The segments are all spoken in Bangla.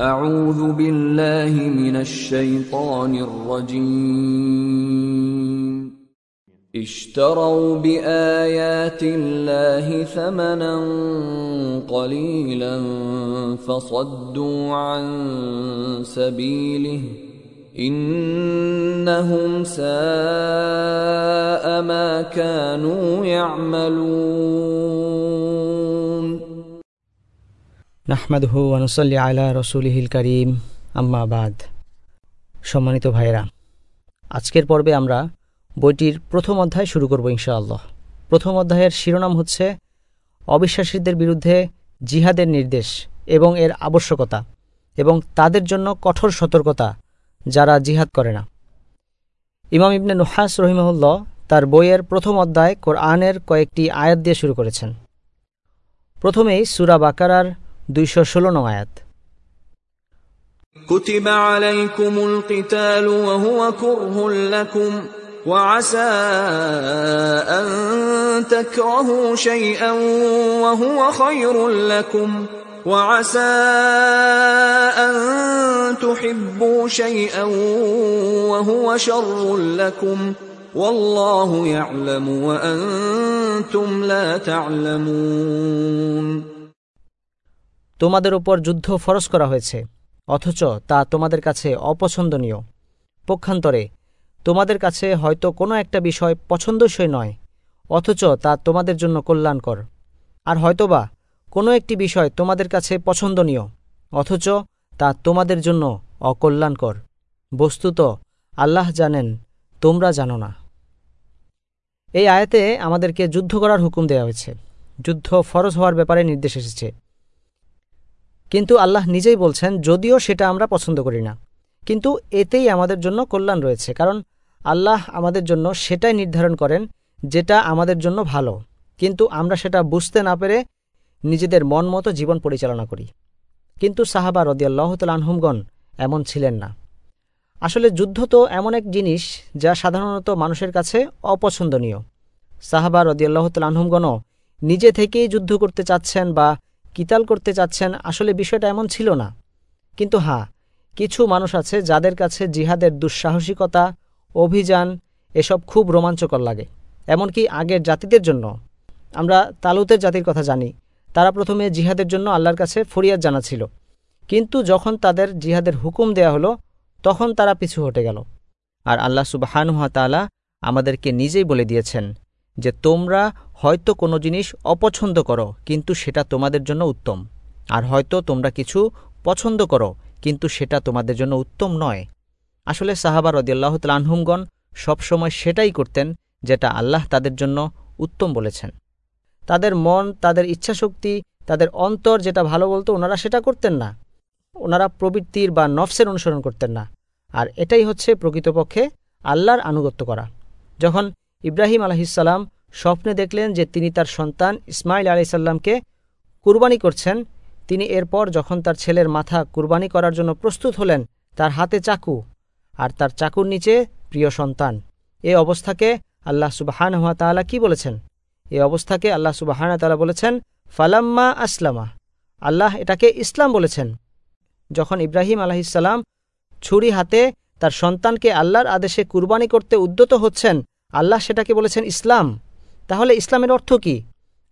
أعوذ بالله من الشيطان الرجيم. اشتروا بآيات الله ثمنا قليلا فصدوا عن سبيله. إنهم ساء ما كانوا يعملون. নাহমাদহু আনুসল্লি আলা রসুলিহিল করিম। আম্মাবাদ সম্মানিত ভাইরা আজকের পর্বে আমরা বইটির প্রথম অধ্যায় শুরু করব ইনশাআল্লাহ। প্রথম অধ্যায়ের শিরোনাম হচ্ছে, অবিশ্বাসীদের বিরুদ্ধে জিহাদের নির্দেশ এবং এর আবশ্যকতা এবং তাদের জন্য কঠোর সতর্কতা যারা জিহাদ করে না। ইমাম ইবনে নুহাস রহিমাহুল্লাহ তার বইয়ের প্রথম অধ্যায় কোরআনের কয়েকটি আয়াত দিয়ে শুরু করেছেন। প্রথমেই সুরা বাকারার দুইশো ষোলো নং আয়াত كتب عليكم القتال وهو كره لكم وعسى أن تكرهوا شيئا وهو خير لكم وعسى أن تحبوا شيئا وهو شر لكم والله يعلم وأنتم لا تعلمون তোমাদের ওপর যুদ্ধ ফরজ করা হয়েছে, অথচ তা তোমাদের কাছে অপছন্দনীয়। পক্ষান্তরে, তোমাদের কাছে হয়তো কোনো একটা বিষয় পছন্দসই নয়, অথচ তা তোমাদের জন্য কল্যাণকর। আর হয়তোবা কোনো একটি বিষয় তোমাদের কাছে পছন্দনীয়, অথচ তা তোমাদের জন্য অকল্যাণকর। বস্তুত আল্লাহ জানেন, তোমরা জানো না। এই আয়াতে আমাদেরকে যুদ্ধ করার হুকুম দেওয়া হয়েছে। যুদ্ধ ফরজ হওয়ার ব্যাপারে নির্দেশ এসেছে। কিন্তু আল্লাহ নিজেই বলছেন, যদিও সেটা আমরা পছন্দ করি না। কিন্তু এতেই আমাদের জন্য কল্যাণ রয়েছে, কারণ আল্লাহ আমাদের জন্য সেটাই নির্ধারণ করেন যেটা আমাদের জন্য ভালো। কিন্তু আমরা সেটা বুঝতে না পেরে নিজেদের মন মতো জীবন পরিচালনা করি। কিন্তু সাহাবা রদিয়াল্লাহতাল আনহুমগণ এমন ছিলেন না। আসলে যুদ্ধ তো এমন এক জিনিস যা সাধারণত মানুষের কাছে অপছন্দনীয়। সাহাবা রদিয়াল্লাহতাল আনহুমগণও নিজে থেকেই যুদ্ধ করতে চাচ্ছেন বা কিতাল করতে চাচ্ছেন আসলে বিষয়টা এমন ছিল না। কিন্তু হ্যাঁ কিছু মানুষ আছে যাদের কাছে জিহাদের দুঃসাহসিকতা, অভিযান এসব খুব রোমাঞ্চকর লাগে। এমনকি আগের জাতিদের জন্য। আমরা তালুতের জাতির কথা জানি। তারা প্রথমে জিহাদের জন্য আল্লাহর কাছে ফরিয়াদ জানাছিল কিন্তু যখন তাদের জিহাদের হুকুম দেয়া হলো, তখন তারা পিছু হটে গেল। আর আল্লাহ সুবাহানুহা তালা আমাদেরকে নিজেই বলে দিয়েছেন যে তোমরা হয়তো কোনো জিনিস অপছন্দ করো, কিন্তু সেটা তোমাদের জন্য উত্তম। আর হয়তো তোমরা কিছু পছন্দ করো, কিন্তু সেটা তোমাদের জন্য উত্তম নয়। আসলে সাহাবা রদিয়াল্লাহ তালানহুমগণ সবসময় সেটাই করতেন যেটা আল্লাহ তাদের জন্য উত্তম বলেছেন। তাদের মন, তাদের ইচ্ছাশক্তি, তাদের অন্তর যেটা ভালো বলতো, ওনারা সেটা করতেন না। ওনারা প্রবৃত্তির বা নফসের অনুসরণ করতেন না। আর এটাই হচ্ছে প্রকৃতপক্ষে আল্লাহর আনুগত্য করা। যখন ইব্রাহিম আলহিসাল্লাম স্বপ্নে দেখলেন যে তিনি তার সন্তান ইসমাইল আলি সাল্লামকে কুরবানি করছেন। তিনি এরপর যখন তার ছেলের মাথা কুরবানি করার জন্য প্রস্তুত হলেন, তার হাতে চাকু আর তার চাকুর নিচে প্রিয় সন্তান। এ অবস্থাকে আল্লাহ সুবাহান হুয়া তালা কি বলেছেন? এ অবস্থাকে আল্লাহ সুবাহান তালা বলেছেন, ফালাম্মা আসলামা। আল্লাহ এটাকে ইসলাম বলেছেন। যখন ইব্রাহিম আলাহিসাল্লাম ছুরি হাতে তার সন্তানকে আল্লাহর আদেশে কুরবানি করতে উদ্যত হচ্ছেন আল্লাহ সেটাকে বলেছেন ইসলাম। তাহলে ইসলামের অর্থ কি?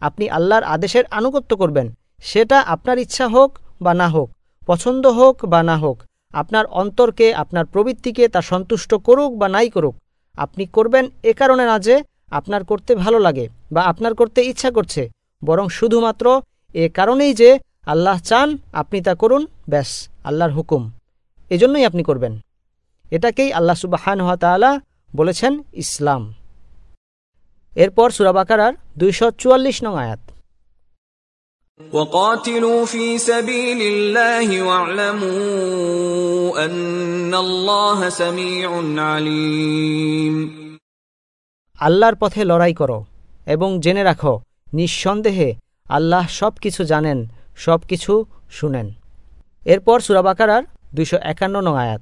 আপনি আল্লাহর আদেশের আনুগত্য করবেন। সেটা আপনার ইচ্ছা হোক বা না হোক, পছন্দ হোক বা না হোক, আপনার অন্তরকে, আপনার প্রবৃত্তিকে তা সন্তুষ্ট করুক বা নাই করুক, আপনি করবেন এ কারণে না যে আপনার করতে ভালো লাগে বা আপনার করতে ইচ্ছা করছে, বরং শুধুমাত্র এ কারণেই যে আল্লাহ চান আপনি তা করুন, ব্যাস, আল্লাহর হুকুম। এজন্যই আপনি করবেন। এটাকেই আল্লাহ সুবাহান তালা বলেছেন ইসলাম এরপর সুরাবাকারার দুইশো চুয়াল্লিশ নং আয়াত وقاتلوا في سبيل الله واعلموا أن الله سميع عليم আল্লাহর পথে লড়াই করো এবং জেনে রাখো নিঃসন্দেহে আল্লাহ সব কিছু জানেন সব কিছু শুনেন এরপর সুরাবাকারার দুইশো একান্ন নং আয়াত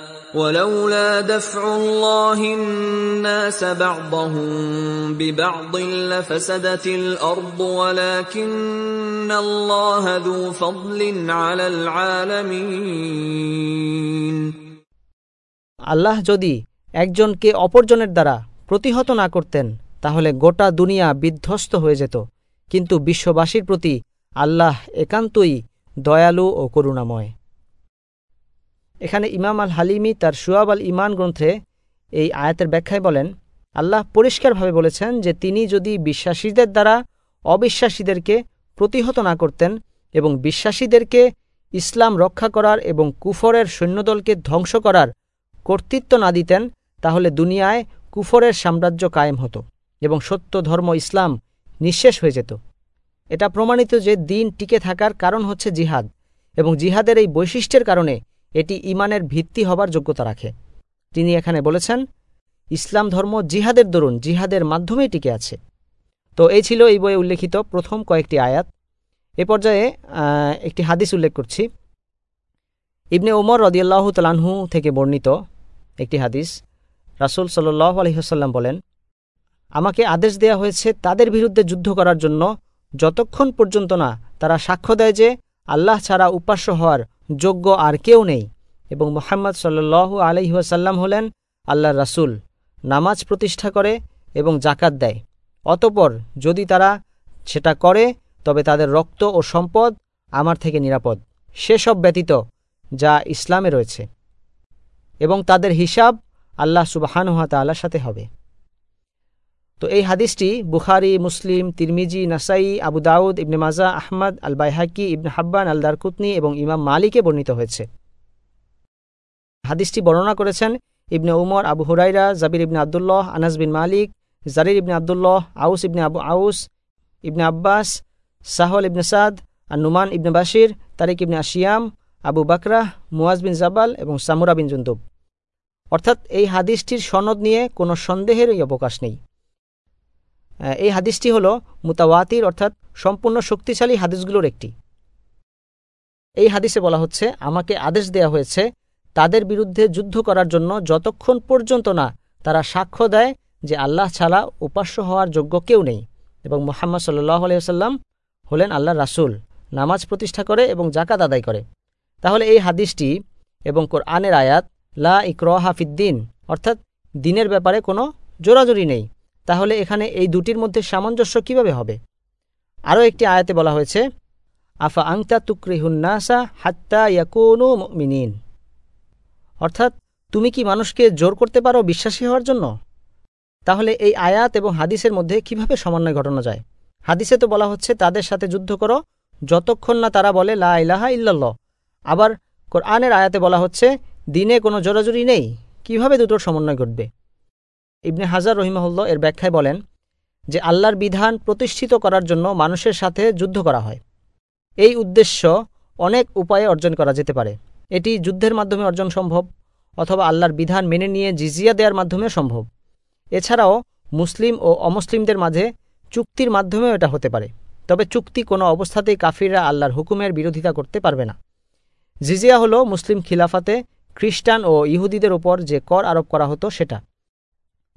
ولولا دفع الله الناس بعضهم ببعض لفسدت الارض ولكن الله ذو فضل على العالمين আল্লাহ যদি একজনকে অপরজনের দ্বারা প্রতিহত না করতেন তাহলে গোটা দুনিয়া বিধ্বস্ত হয়ে যেত কিন্তু বিশ্ববাসীর প্রতি আল্লাহ একান্তই দয়ালু ও করুণাময় এখানে ইমাম আল হালিমি তার সুয়াব আল ইমান গ্রন্থে এই আয়াতের ব্যাখ্যায় বলেন, আল্লাহ পরিষ্কারভাবে বলেছেন যে তিনি যদি বিশ্বাসীদের দ্বারা অবিশ্বাসীদেরকে প্রতিহত না করতেন এবং বিশ্বাসীদেরকে ইসলাম রক্ষা করার এবং কুফরের সৈন্যদলকে ধ্বংস করার কর্তৃত্ব না দিতেন, তাহলে দুনিয়ায় কুফরের সাম্রাজ্য কায়েম হতো এবং সত্য, ধর্ম, ইসলাম নিঃশেষ হয়ে যেত। এটা প্রমাণিত যে দিন টিকে থাকার কারণ হচ্ছে জিহাদ এবং জিহাদের এই বৈশিষ্ট্যের কারণে এটি ইমানের ভিত্তি হবার যোগ্যতা রাখে। তিনি এখানে বলেছেন, ইসলাম ধর্ম জিহাদের দরুন, জিহাদের মাধ্যমেই টিকে আছে। তো এই ছিল এই বইয়ে উল্লেখিত প্রথম কয়েকটি আয়াত। এ পর্যায়ে একটি হাদিস উল্লেখ করছি। ইবনে ওমর রদিয়াল্লাহ তালানহু থেকে বর্ণিত একটি হাদিস। রাসুল সাল্লাহ আলহিহাসাল্লাম বলেন, আমাকে আদেশ দেয়া হয়েছে তাদের বিরুদ্ধে যুদ্ধ করার জন্য যতক্ষণ পর্যন্ত না তারা সাক্ষ্য দেয় যে আল্লাহ ছাড়া উপাস্য হওয়ার যোগ্য আর কেউ নেই। এবং মোহাম্মদ সাল্লু আলহিহাসাল্লাম হলেন আল্লাহ রাসুল। নামাজ প্রতিষ্ঠা করে এবং জাকাত দেয়। অতপর যদি তারা সেটা করে, তবে তাদের রক্ত ও সম্পদ আমার থেকে নিরাপদ। সেসব ব্যতীত যা ইসলামে রয়েছে। এবং তাদের হিসাব আল্লাহ সুবাহানুহাতাল্লার সাথে হবে। তো এই হাদিসটি বুখারি, মুসলিম, তিরমিজি, নাসাই, আবু দাউদ, ইবনে মাজা, আহমদ আল বাইহাকি ইবনে হাব্বান আল দারকুতনি এবং ইমাম মালিকে বর্ণিত হয়েছে। হাদিসটি বর্ণনা করেছেন ইবনে উমর, আবু হুরাইরা জাবির ইবনে আবদুল্লাহ, আনাস বিন মালিক, জারির ইবনে আবদুল্লাহ, আউস ইবনে আবু আউস, ইবনে আব্বাস, সাহল ইবনে সাদ আর নুমান ইবনে বাশির, তারিক ইবনে আশিয়াম, আবু বাকরাহ মুয়াজ বিন জাবাল এবং সামুরা বিন জুন্দুব অর্থাৎ এই হাদিসটির সনদ নিয়ে কোনো সন্দেহেরই অবকাশ নেই। এই হাদিসটি হল মুতাওয়াতির, অর্থাৎ সম্পূর্ণ শক্তিশালী হাদিসগুলোর একটি। এই হাদিসে বলা হচ্ছে, আমাকে আদেশ দেয়া হয়েছে, তাদের বিরুদ্ধে যুদ্ধ করার জন্য যতক্ষণ পর্যন্ত না তারা সাক্ষ্য দেয় যে আল্লাহ ছাড়া উপাস্য হওয়ার যোগ্য কেউ নেই। এবং মোহাম্মদ সাল্লাহ আলহিহাল্লাম হলেন আল্লাহ রাসুল, নামাজ প্রতিষ্ঠা করে এবং জাকাত আদায় করে। তাহলে এই হাদিসটি এবং কোরআনের আয়াত, লা ইকরহা ফিদ্দিন অর্থাৎ দিনের ব্যাপারে কোনো জোরাজুরি নেই। তাহলে এখানে এই দুটির মধ্যে সামঞ্জস্য কীভাবে হবে? আরও একটি আয়াতে বলা হয়েছে, আফা আংতা তুকরিহুন্নাসা হাত্তা ইয়াকুনু মিনিন অর্থাৎ, তুমি কি মানুষকে জোর করতে পারো বিশ্বাসী হওয়ার জন্য? তাহলে এই আয়াত এবং হাদিসের মধ্যে কীভাবে সমন্বয় ঘটানো যায়? হাদিসে তো বলা হচ্ছে, তাদের সাথে যুদ্ধ করো, যতক্ষণ না তারা বলে, লা ইলাহা ইল্লাল্লাহ। আবার কোরআনের আয়াতে বলা হচ্ছে, দিনে কোনো জোরাজুরি নেই। কীভাবে দুটোর সমন্বয় ঘটবে? ইবনে হাজার রহিমাহুল্ল এর ব্যাখ্যায় বলেন যে আল্লাহর বিধান প্রতিষ্ঠিত করার জন্য মানুষের সাথে যুদ্ধ করা হয়। এই উদ্দেশ্য অনেক উপায়ে অর্জন করা যেতে পারে। এটি যুদ্ধের মাধ্যমে অর্জন সম্ভব অথবা আল্লাহর বিধান মেনে নিয়ে জিজিয়া দেওয়ার মাধ্যমে সম্ভব। এছাড়াও মুসলিম ও অমুসলিমদের মাঝে চুক্তির মাধ্যমেও এটা হতে পারে। তবে চুক্তি কোনো অবস্থাতেই কাফিররা আল্লাহর হুকুমের বিরোধিতা করতে পারবে না। জিজিয়া হলো মুসলিম খিলাফাতে খ্রিস্টান ও ইহুদিদের ওপর যে কর আরোপ করা হতো সেটা।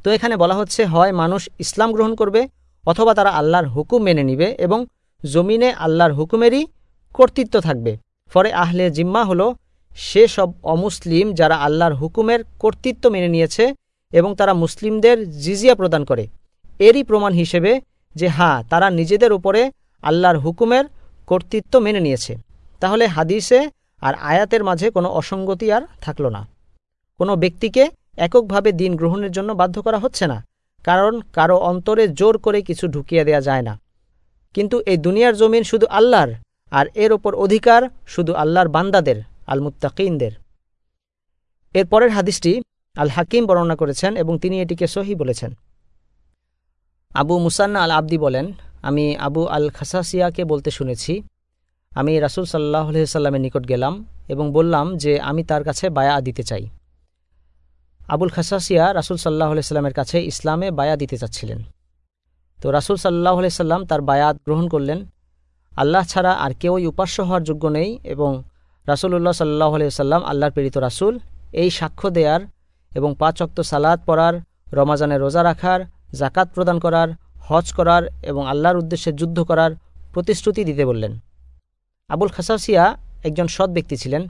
তো এখানে বলা হচ্ছে, হয় মানুষ ইসলাম গ্রহণ করবে অথবা তারা আল্লাহর হুকুম মেনে নিবে এবং জমিনে আল্লাহর হুকুমেরই কর্তৃত্ব থাকবে। ফলে আহলে জিম্মা হলো সে সব অমুসলিম যারা আল্লাহর হুকুমের কর্তৃত্ব মেনে নিয়েছে এবং তারা মুসলিমদের জিজিয়া প্রদান করে। এরই প্রমাণ হিসেবে যে হ্যাঁ তারা নিজেদের উপরে আল্লাহর হুকুমের কর্তৃত্ব মেনে নিয়েছে। তাহলে হাদিসে আর আয়াতের মাঝে কোনো অসঙ্গতি আর থাকল না। কোনো ব্যক্তিকে এককভাবে দিন গ্রহণের জন্য বাধ্য করা হচ্ছে না, কারণ কারও অন্তরে জোর করে কিছু ঢুকিয়ে দেয়া যায় না। কিন্তু এই দুনিয়ার জমিন শুধু আল্লাহর, আর এর ওপর অধিকার শুধু আল্লাহর বান্দাদের আল মুত্তাকিনদের এর পরের হাদিসটি আল হাকিম বর্ণনা করেছেন এবং তিনি এটিকে সহি বলেছেন। আবু মুসান্না আল আবদি বলেন, আমি আবু আল খাসাসিয়াকে বলতে শুনেছি। আমি রাসুল সাল্লাহ সাল্লামের নিকট গেলাম এবং বললাম যে আমি তার কাছে বায়া দিতে চাই। আবুল খাসাসিয়া রাসুল সাল্লাহ সাল্লামের কাছে ইসলামে বায়া দিতে চাচ্ছিলেন। তো রাসুল সাল্লাহ সাল্লাম তার বায়াত গ্রহণ করলেন। আল্লাহ ছাড়া আর কেউই উপাস্য হওয়ার যোগ্য নেই এবং রাসুল্লাহ সাল্লাহ সাল্লাম আল্লাহর প্রেরিত রাসুল। এই সাক্ষ্য দেয়ার এবং পাঁচ অক্ত সালাদ পড়ার রমাজানে রোজা রাখার জাকাত প্রদান করার, হজ করার এবং আল্লাহর উদ্দেশ্যে যুদ্ধ করার প্রতিশ্রুতি দিতে বললেন। আবুল খাসাসিয়া একজন সৎ ব্যক্তি ছিলেন।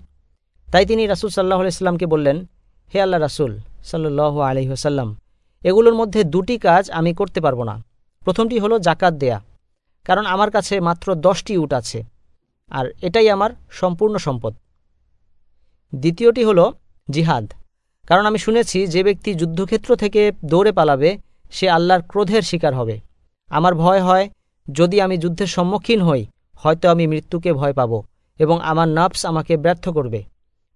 তাই তিনি রাসুল সাল্লাহ আলাইস্লামকে বললেন হে আল্লাহ রাসুল সাল্লু আলহিহাসাল্লাম এগুলোর মধ্যে দুটি কাজ আমি করতে পারব না। প্রথমটি হলো জাকাত দেয়া, কারণ আমার কাছে মাত্র দশটি উট আছে, আর এটাই আমার সম্পূর্ণ সম্পদ। দ্বিতীয়টি হলো জিহাদ, কারণ আমি শুনেছি যে ব্যক্তি যুদ্ধক্ষেত্র থেকে দৌড়ে পালাবে, সে আল্লাহর ক্রোধের শিকার হবে। আমার ভয় হয়, যদি আমি যুদ্ধের সম্মুখীন হই, হয়তো আমি মৃত্যুকে ভয় পাব এবং আমার নাফস আমাকে ব্যর্থ করবে।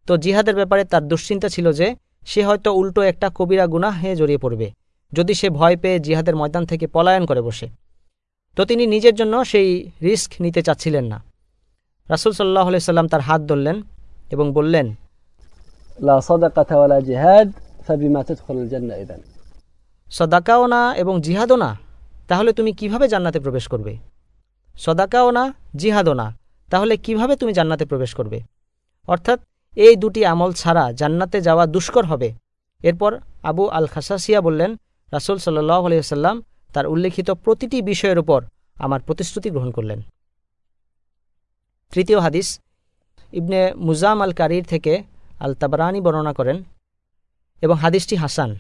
তো জিহাদের ব্যাপারে তার দুশ্চিন্তা ছিল যে সে হয়তো উল্টো একটা কবিরা গুনাহে জড়িয়ে পড়বে যদি সে ভয় পেয়ে জিহাদের ময়দান থেকে পলায়ন করে বসে। তো তিনি নিজের জন্য সেই রিস্ক নিতে চাচ্ছিলেন না। রাসুল সাল্লাহ সাল্লাম তার হাত ধরলেন এবং বললেন সদাকাও না এবং জিহাদও না তাহলে তুমি কীভাবে জান্নাতে প্রবেশ করবে? সদাকাও না জিহাদও না তাহলে কীভাবে তুমি জান্নাতে প্রবেশ করবে? অর্থাৎ এই দুটি আমল ছাড়া জান্নাতে যাওয়া দুষ্কর হবে। এরপর আবু আল খাসাসিয়া বললেন, রাসুল সাল্লাহ আলিয়াল্লাম তার উল্লেখিত প্রতিটি বিষয়ের উপর আমার প্রতিশ্রুতি গ্রহণ করলেন। তৃতীয় হাদিস, ইবনে মুজাম আল কারির থেকে আল তাবারানি বর্ণনা করেন এবং হাদিসটি হাসান।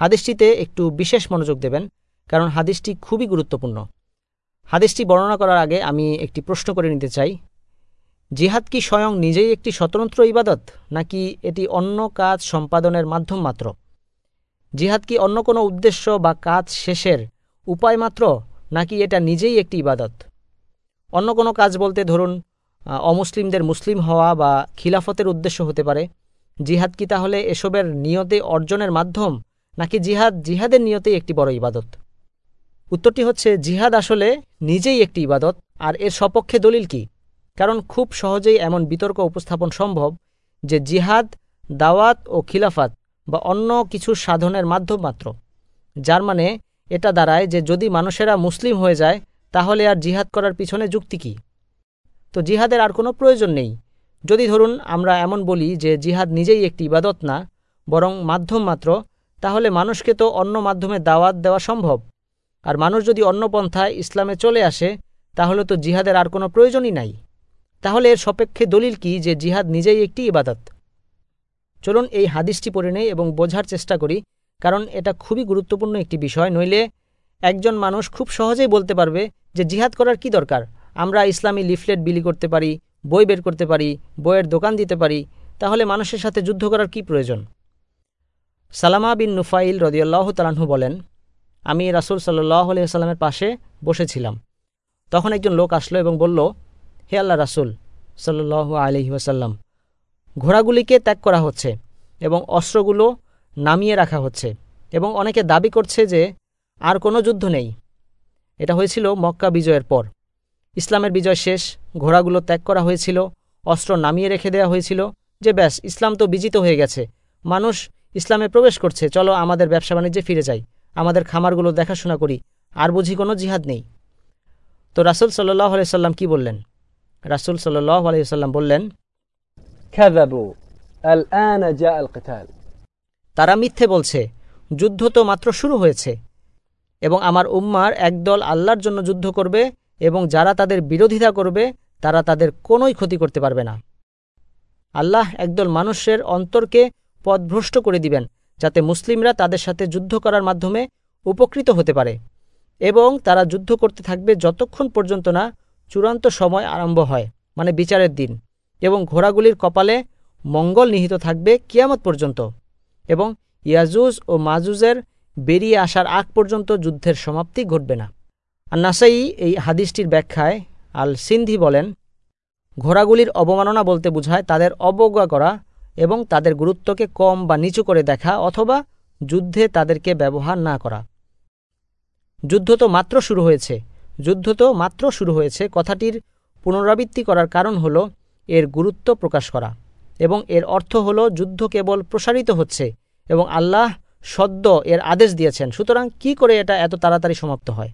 হাদিসটিতে একটু বিশেষ মনোযোগ দেবেন, কারণ হাদিসটি খুবই গুরুত্বপূর্ণ। হাদিসটি বর্ণনা করার আগে আমি একটি প্রশ্ন করে নিতে চাই। জিহাদ কি স্বয়ং নিজেই একটি স্বতন্ত্র ইবাদত, নাকি এটি অন্য কাজ সম্পাদনের মাধ্যম মাত্র? জিহাদ কি অন্য কোনো উদ্দেশ্য বা কাজ শেষের উপায় মাত্র, নাকি এটা নিজেই একটি ইবাদত? অন্য কোনো কাজ বলতে ধরুন অমুসলিমদের মুসলিম হওয়া বা খিলাফতের উদ্দেশ্য হতে পারে। জিহাদ কি তাহলে এসবের নিয়তে অর্জনের মাধ্যম, নাকি জিহাদ জিহাদের নিয়তেই একটি বড় ইবাদত? উত্তরটি হচ্ছে, জিহাদ আসলে নিজেই একটি ইবাদত, আর এর সপক্ষে দলিল কি? কারণ খুব সহজেই এমন বিতর্ক উপস্থাপন সম্ভব যে জিহাদ, দাওয়াত ও খিলাফাত বা অন্য কিছু সাধনের মাধ্যম মাত্র। যার মানে এটা দাঁড়ায় যে যদি মানুষেরা মুসলিম হয়ে যায়, তাহলে আর জিহাদ করার পিছনে যুক্তি কি? তো জিহাদের আর কোনো প্রয়োজন নেই। যদি ধরুন আমরা এমন বলি যে জিহাদ নিজেই একটি ইবাদত না, বরং মাধ্যম মাত্র, তাহলে মানুষকে তো অন্য মাধ্যমে দাওয়াত দেওয়া সম্ভব। আর মানুষ যদি অন্য পন্থায় ইসলামে চলে আসে, তাহলে তো জিহাদের আর কোনো প্রয়োজনই নাই। তাহলে এর সপেক্ষে দলিল কি যে জিহাদ নিজেই একটি ইবাদত? চলুন এই হাদিসটি পড়ে নেই এবং বোঝার চেষ্টা করি, কারণ এটা খুবই গুরুত্বপূর্ণ একটি বিষয়, নইলে একজন মানুষ খুব সহজেই বলতে পারবে যে জিহাদ করার কি দরকার। আমরা ইসলামী লিফলেট বিলি করতে পারি, বই বের করতে পারি, বইয়ের দোকান দিতে পারি, তাহলে মানুষের সাথে যুদ্ধ করার কি প্রয়োজন? সালামা বিন নুফাইল রদিয়াল্লাহ তালাহু বলেন, আমি রাসুল সাল্লাহ আলিয়াল্লামের পাশে বসেছিলাম। তখন একজন লোক আসলো এবং বলল হে আল্লাহ রাসুল সাল্লাহ আলহি ওয়াসাল্লাম, ঘোড়াগুলিকে ত্যাগ করা হচ্ছে এবং অস্ত্রগুলো নামিয়ে রাখা হচ্ছে এবং অনেকে দাবি করছে যে আর কোনো যুদ্ধ নেই। এটা হয়েছিল মক্কা বিজয়ের পর। ইসলামের বিজয় শেষ, ঘোড়াগুলো ত্যাগ করা হয়েছিল, অস্ত্র নামিয়ে রেখে দেওয়া হয়েছিল যে ব্যাস, ইসলাম তো বিজিত হয়ে গেছে। মানুষ ইসলামে প্রবেশ করছে, চলো আমাদের ব্যবসা বাণিজ্যে ফিরে যাই, আমাদের খামারগুলো দেখাশোনা করি, আর বুঝি কোনো জিহাদ নেই। তো রাসুল সাল্লাহ আলাইসাল্লাম কি বললেন? রাসুল সাল্লাহ বললেন তারা মিথ্যে বলছে, যুদ্ধ তো মাত্র শুরু হয়েছে এবং আমার উম্মার একদল আল্লাহর জন্য যুদ্ধ করবে এবং যারা তাদের বিরোধিতা করবে, তারা তাদের কোনোই ক্ষতি করতে পারবে না। আল্লাহ একদল মানুষের অন্তরকে পথভ্রষ্ট করে দিবেন, যাতে মুসলিমরা তাদের সাথে যুদ্ধ করার মাধ্যমে উপকৃত হতে পারে এবং তারা যুদ্ধ করতে থাকবে যতক্ষণ পর্যন্ত না চূড়ান্ত সময় আরম্ভ হয় মানে বিচারের দিন, এবং ঘোড়াগুলির কপালে মঙ্গল নিহিত থাকবে কিয়ামত পর্যন্ত, এবং ইয়াজুজ ও মাজুজের বেরিয়ে আসার আগ পর্যন্ত যুদ্ধের সমাপ্তি ঘটবে না। আর নাসাই এই হাদিসটির ব্যাখ্যায় আল সিন্ধি বলেন, ঘোড়াগুলির অবমাননা বলতে বোঝায় তাদের অবজ্ঞা করা এবং তাদের গুরুত্বকে কম বা নিচু করে দেখা অথবা যুদ্ধে তাদেরকে ব্যবহার না করা। যুদ্ধ তো মাত্র শুরু হয়েছে যুদ্ধ তো মাত্র শুরু হয়েছে, কথাটির পুনরাবৃত্তি করার কারণ হল এর গুরুত্ব প্রকাশ করা এবং এর অর্থ হল যুদ্ধ কেবল প্রসারিত হচ্ছে এবং আল্লাহ সদ্য এর আদেশ দিয়েছেন। সুতরাং কি করে এটা এত তাড়াতাড়ি সমাপ্ত হয়?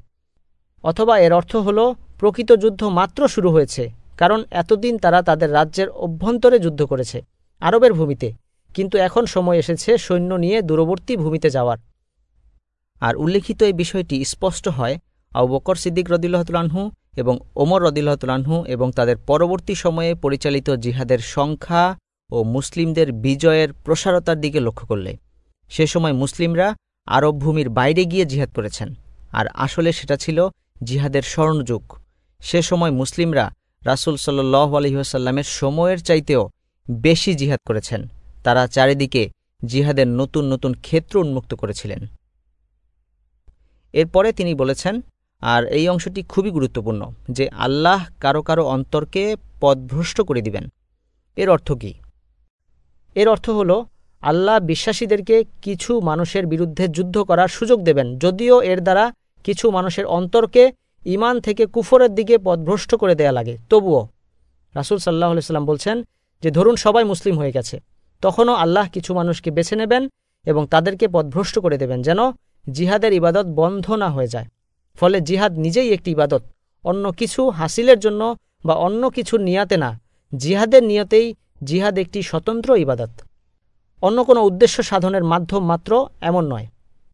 অথবা এর অর্থ হল প্রকৃত যুদ্ধ মাত্র শুরু হয়েছে, কারণ এতদিন তারা তাদের রাজ্যের অভ্যন্তরে যুদ্ধ করেছে, আরবের ভূমিতে। কিন্তু এখন সময় এসেছে সৈন্য নিয়ে দূরবর্তী ভূমিতে যাওয়ার। আর উল্লেখিত এই বিষয়টি স্পষ্ট হয় আউ বকর সিদ্দিক রদিল্লাহতুলানহু এবং ওমর রদিল্লাহতুলানহু এবং তাদের পরবর্তী সময়ে পরিচালিত জিহাদের সংখ্যা ও মুসলিমদের বিজয়ের প্রসারতার দিকে লক্ষ্য করলে। সে সময় মুসলিমরা আরব ভূমির বাইরে গিয়ে জিহাদ করেছেন। আর আসলে সেটা ছিল জিহাদের স্বর্ণযুগ। সে সময় মুসলিমরা রাসুল সাল্লাহ সময়ের চাইতেও বেশি জিহাদ করেছেন। তারা চারিদিকে জিহাদের নতুন নতুন ক্ষেত্র উন্মুক্ত করেছিলেন। এরপরে তিনি বলেছেন আর এই অংশটি খুবই গুরুত্বপূর্ণ যে আল্লাহ কারও কারও অন্তরকে পদভ্রষ্ট করে দিবেন। এর অর্থ কী? এর অর্থ হল, আল্লাহ বিশ্বাসীদেরকে কিছু মানুষের বিরুদ্ধে যুদ্ধ করার সুযোগ দেবেন, যদিও এর দ্বারা কিছু মানুষের অন্তরকে ইমান থেকে কুফরের দিকে পদভ্রষ্ট করে দেয়া লাগে। তবুও রাসুল সাল্লাহ সাল্লাম বলছেন যে, ধরুন সবাই মুসলিম হয়ে গেছে, তখনও আল্লাহ কিছু মানুষকে বেছে নেবেন এবং তাদেরকে পদভ্রষ্ট করে দেবেন, যেন জিহাদের ইবাদত বন্ধ না হয়ে যায়। ফলে জিহাদ নিজেই একটি ইবাদত। অন্য কিছু হাসিলের জন্য বা অন্য কিছু নিয়াতে না, জিহাদের নিয়তেই জিহাদ একটি স্বতন্ত্র ইবাদত। অন্য কোনো উদ্দেশ্য সাধনের মাধ্যম মাত্র এমন নয়,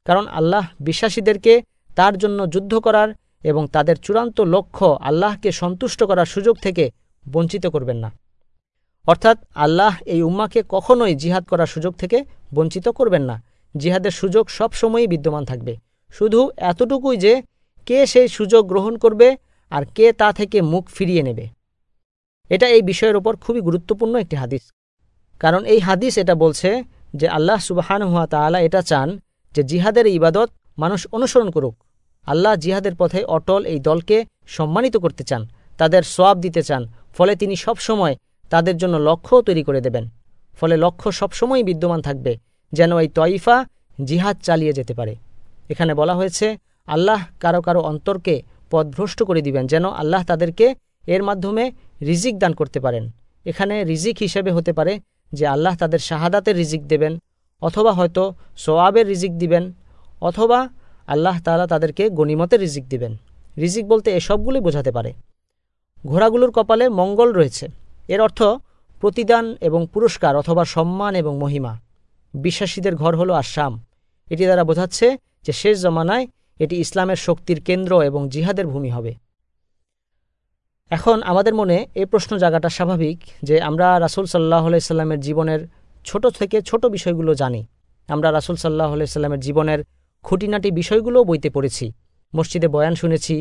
কারণ আল্লাহ বিশ্বাসীদেরকে তার জন্য যুদ্ধ করার এবং তাদের চূড়ান্ত লক্ষ্য আল্লাহকে সন্তুষ্ট করার সুযোগ থেকে বঞ্চিত করবেন না। অর্থাৎ আল্লাহ এই উম্মাকে কখনোই জিহাদ করার সুযোগ থেকে বঞ্চিত করবেন না। জিহাদের সুযোগ সব সময়ই বিদ্যমান থাকবে। শুধু এতটুকুই যে কে সেই সুযোগ গ্রহণ করবে আর কে তা থেকে মুখ ফিরিয়ে নেবে। এটা এই বিষয়ের ওপর খুবই গুরুত্বপূর্ণ একটি হাদিস। কারণ এই হাদিস এটা বলছে যে আল্লাহ সুবাহান হুয়া তালা এটা চান যে জিহাদের ইবাদত মানুষ অনুসরণ করুক। আল্লাহ জিহাদের পথে অটল এই দলকে সম্মানিত করতে চান, তাদের সোয়াব দিতে চান, ফলে তিনি সব সময় তাদের জন্য লক্ষ্য তৈরি করে দেবেন। ফলে লক্ষ্য সবসময় বিদ্যমান থাকবে, যেন এই তয়ফা জিহাদ চালিয়ে যেতে পারে। এখানে বলা হয়েছে আল্লাহ কারও কারও অন্তরকে পদভ্রষ্ট করে দিবেন, যেন আল্লাহ তাদেরকে এর মাধ্যমে রিজিক দান করতে পারেন। এখানে রিজিক হিসেবে হতে পারে যে আল্লাহ তাদের শাহাদাতের রিজিক দেবেন, অথবা হয়তো সোয়াবের রিজিক দিবেন, অথবা আল্লাহ তালা তাদেরকে গণিমতের রিজিক দিবেন। রিজিক বলতে এসবগুলি বোঝাতে পারে। ঘোড়াগুলোর কপালে মঙ্গল রয়েছে। এর অর্থ প্রতিদান এবং পুরস্কার অথবা সম্মান এবং মহিমা। বিশ্বাসীদের ঘর হলো আসাম। এটি দ্বারা বোঝাচ্ছে যে শেষ জমানায় এটি ইসলামের শক্তির কেন্দ্র এবং জিহাদের ভূমি হবে। এখন আমাদের মনে এ প্রশ্ন জাগাটা স্বাভাবিক যে আমরা রাসুল সাল্লাহ সাল্লামের জীবনের ছোট থেকে ছোট বিষয়গুলো জানি। আমরা রাসুল সাল্লাহ সাল্লামের জীবনের খুঁটিনাটি বিষয়গুলোও বইতে পড়েছি, মসজিদে বয়ান শুনেছি,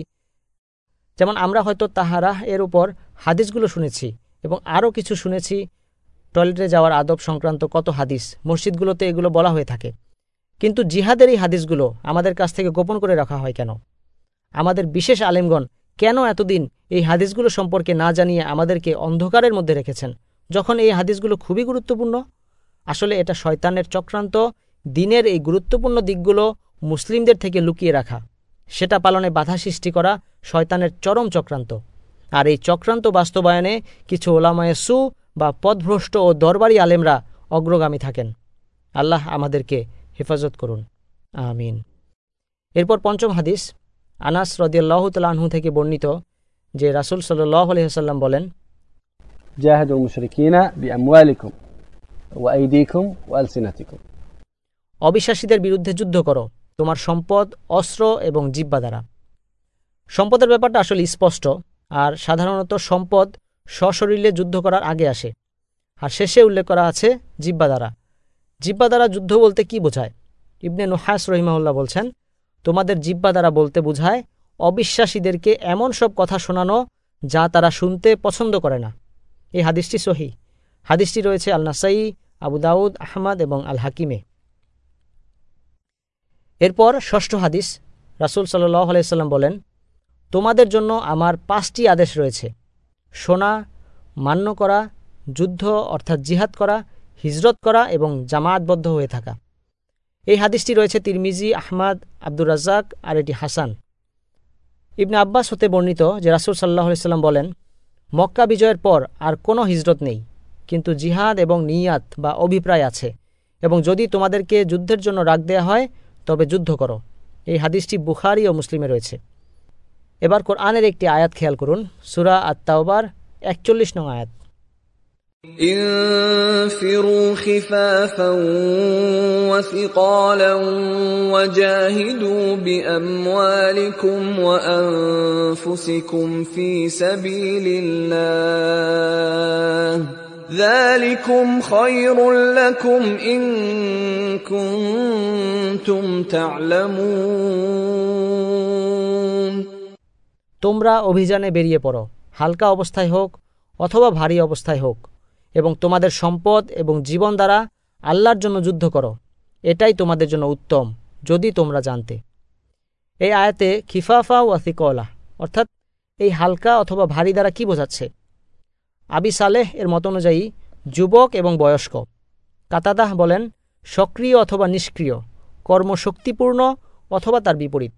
যেমন আমরা হয়তো তাহারা এর উপর হাদিসগুলো শুনেছি এবং আরও কিছু শুনেছি, টয়লেটে যাওয়ার আদব সংক্রান্ত কত হাদিস, মসজিদগুলোতে এগুলো বলা হয়ে থাকে। কিন্তু জিহাদের এই হাদিসগুলো আমাদের কাছ থেকে গোপন করে রাখা হয় কেন? আমাদের বিশেষ আলেমগণ কেন এতদিন এই হাদিসগুলো সম্পর্কে না জানিয়ে আমাদেরকে অন্ধকারের মধ্যে রেখেছেন, যখন এই হাদিসগুলো খুবই গুরুত্বপূর্ণ? আসলে এটা শয়তানের চক্রান্ত, দিনের এই গুরুত্বপূর্ণ দিকগুলো মুসলিমদের থেকে লুকিয়ে রাখা। সেটা পালনে বাধা সৃষ্টি করা শয়তানের চরম চক্রান্ত। আর এই চক্রান্ত বাস্তবায়নে কিছু ওলামায়ে সু বা পদভ্রষ্ট ও দরবারি আলেমরা অগ্রগামী থাকেন। আল্লাহ আমাদেরকে হেফাজত করুন। আমিন। এরপর পঞ্চম হাদিস আনাস রদিয়াল্লাহ তালাহু থেকে বর্ণিত যে রাসুল সাল্লাম বলেন অবিশ্বাসীদের বিরুদ্ধে যুদ্ধ করো তোমার সম্পদ অস্ত্র এবং জিব্বা দ্বারা। সম্পদের ব্যাপারটা আসলে স্পষ্ট আর সাধারণত সম্পদ সশরীরে যুদ্ধ করার আগে আসে। আর শেষে উল্লেখ করা আছে জিব্বা দ্বারা। জিব্বা দ্বারা যুদ্ধ বলতে কি বোঝায়? ইবনে নুহাস রহিমাউল্লাহ বলছেন, তোমাদের জিব্বা দ্বারা বলতে বোঝায়, অবিশ্বাসীদেরকে এমন সব কথা শোনানো যা তারা শুনতে পছন্দ করে না। এই হাদিসটি সহি। হাদিসটি রয়েছে আল নাসাই আবু দাউদ, আহমদ এবং আল হাকিমে এরপর ষষ্ঠ হাদিস, রাসুল সাল্লাহ বলেন, তোমাদের জন্য আমার পাঁচটি আদেশ রয়েছে। শোনা, মান্য করা, যুদ্ধ অর্থাৎ জিহাদ করা হিজরত করা এবং জামায়াতবদ্ধ হয়ে থাকা। এই হাদিসটি রয়েছে তিরমিজি, আহমাদ, আব্দুর রাজ্জাক আর এটি হাসান। ইবনে আব্বাস হতে বর্ণিত যে রাসুল সাল্লাহ সাল্লাম বলেন, মক্কা বিজয়ের পর আর কোনো হিজরত নেই, কিন্তু জিহাদ এবং নিয়াত বা অভিপ্রায় আছে এবং যদি তোমাদেরকে যুদ্ধের জন্য রাগ দেয়া হয়, তবে যুদ্ধ করো। এই হাদিসটি বুখারি ও মুসলিমে রয়েছে। এবার কোরআনের একটি আয়াত খেয়াল করুন, সুরা আত্মাওবার একচল্লিশ নং আয়াত। انفروا خفافا وثقالا وجاهدوا باموالكم وانفسكم في سبيل الله ذلكم خير لكم ان كنتم تعلمون তোমরা অভিযানে বেরিয়ে পড়ো হালকা অবস্থায় হোক অথবা ভারী অবস্থায় হোক এবং তোমাদের সম্পদ এবং জীবন দ্বারা আল্লাহর জন্য যুদ্ধ করো। এটাই তোমাদের জন্য উত্তম, যদি তোমরা জানতে। এই আয়াতে খিফাফা ও আতিকলা অর্থাৎ এই হালকা অথবা ভারী দ্বারা কি বোঝাচ্ছে? আবি সালেহ এর মত অনুযায়ী যুবক এবং বয়স্ক। কাতাদাহ বলেন, সক্রিয় অথবা নিষ্ক্রিয়, কর্মশক্তিপূর্ণ অথবা তার বিপরীত।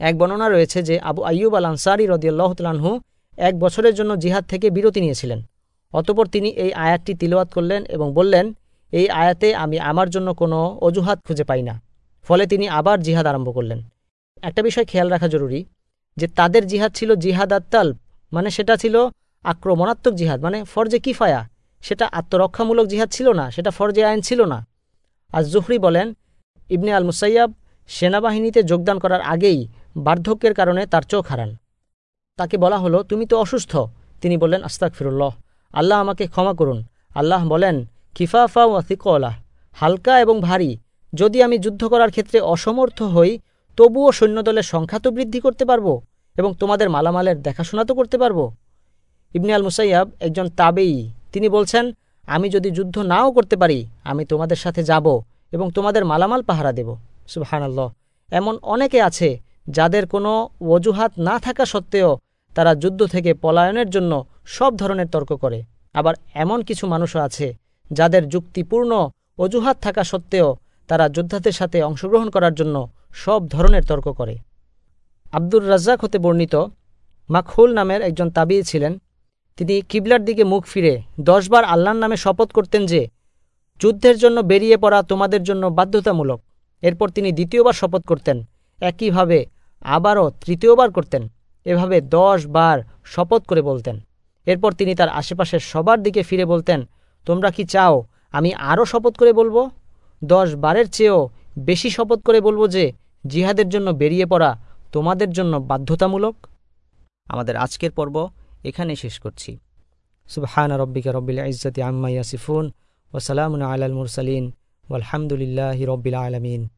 এক বর্ণনা রয়েছে যে আবু আইয়ুব আল আনসারি রদিয়াল্লাহ তালাহু এক বছরের জন্য জিহাদ থেকে বিরতি নিয়েছিলেন। অতপর তিনি এই আয়াতটি তিলওয়াত করলেন এবং বললেন, এই আয়াতে আমি আমার জন্য কোনো অজুহাত খুঁজে পাই না। ফলে তিনি আবার জিহাদ আরম্ভ করলেন। একটা বিষয় খেয়াল রাখা জরুরি, যে তাদের জিহাদ ছিল জিহাদ আত্তাল মানে সেটা ছিল আক্রমণাত্মক জিহাদ মানে ফরজে কিফায়া। সেটা আত্মরক্ষামূলক জিহাদ ছিল না, সেটা ফরজে আইন ছিল না। আর জুহরি বলেন, ইবনে আল মুসাইয়াব সেনাবাহিনীতে যোগদান করার আগেই বার্ধক্যের কারণে তার চোখ হারান। তাকে বলা হলো, তুমি তো অসুস্থ। তিনি বললেন আস্তাক ফিরুল্লাহ আল্লাহ আমাকে ক্ষমা করুন। আল্লাহ বলেন, খিফাফা ও আতিকলাহ হালকা এবং ভারী। যদি আমি যুদ্ধ করার ক্ষেত্রে অসমর্থ হই, তবুও সৈন্যদলের সংখ্যা তো বৃদ্ধি করতে পারব এবং তোমাদের মালামালের দেখাশোনা তো করতে পারব। ইবনে আল মুসাইয়াব একজন তাবেই তিনি বলছেন, আমি যদি যুদ্ধ নাও করতে পারি, আমি তোমাদের সাথে যাব এবং তোমাদের মালামাল পাহারা দেব। সুবহানাল্লাহ। এমন অনেকে আছে যাদের কোনো অজুহাত না থাকা সত্ত্বেও তারা যুদ্ধ থেকে পলায়নের জন্য সব ধরনের তর্ক করে। আবার এমন কিছু মানুষও আছে, যাদের যুক্তিপূর্ণ অজুহাত থাকা সত্ত্বেও তারা যোদ্ধাদের সাথে অংশগ্রহণ করার জন্য সব ধরনের তর্ক করে। আব্দুর রাজ্জাক হতে বর্ণিত মাখুল নামের একজন তাবি ছিলেন। তিনি কিবলার দিকে মুখ ফিরে দশবার আল্লাহর নামে শপথ করতেন যে, যুদ্ধের জন্য বেরিয়ে পড়া তোমাদের জন্য বাধ্যতামূলক। এরপর তিনি দ্বিতীয়বার শপথ করতেন। একইভাবে আবারও তৃতীয়বার করতেন। এভাবে দশ বার শপথ করে বলতেন। এরপর তিনি তার আশেপাশের সবার দিকে ফিরে বলতেন, তোমরা কি চাও আমি আরও শপথ করে বলব? দশ বারের চেয়েও বেশি শপথ করে বলব যে, জিহাদের জন্য বেরিয়ে পড়া তোমাদের জন্য বাধ্যতামূলক? আমাদের আজকের পর্ব এখানে শেষ করছি। সুবহান রব্বিকা রব্বিল ইজ্জতি আম্মা ইয়াসিফুন ওসালামুন আলাল মুরসালিন, ওয়ালহামদুলিল্লাহি রব্বিল আলমিন।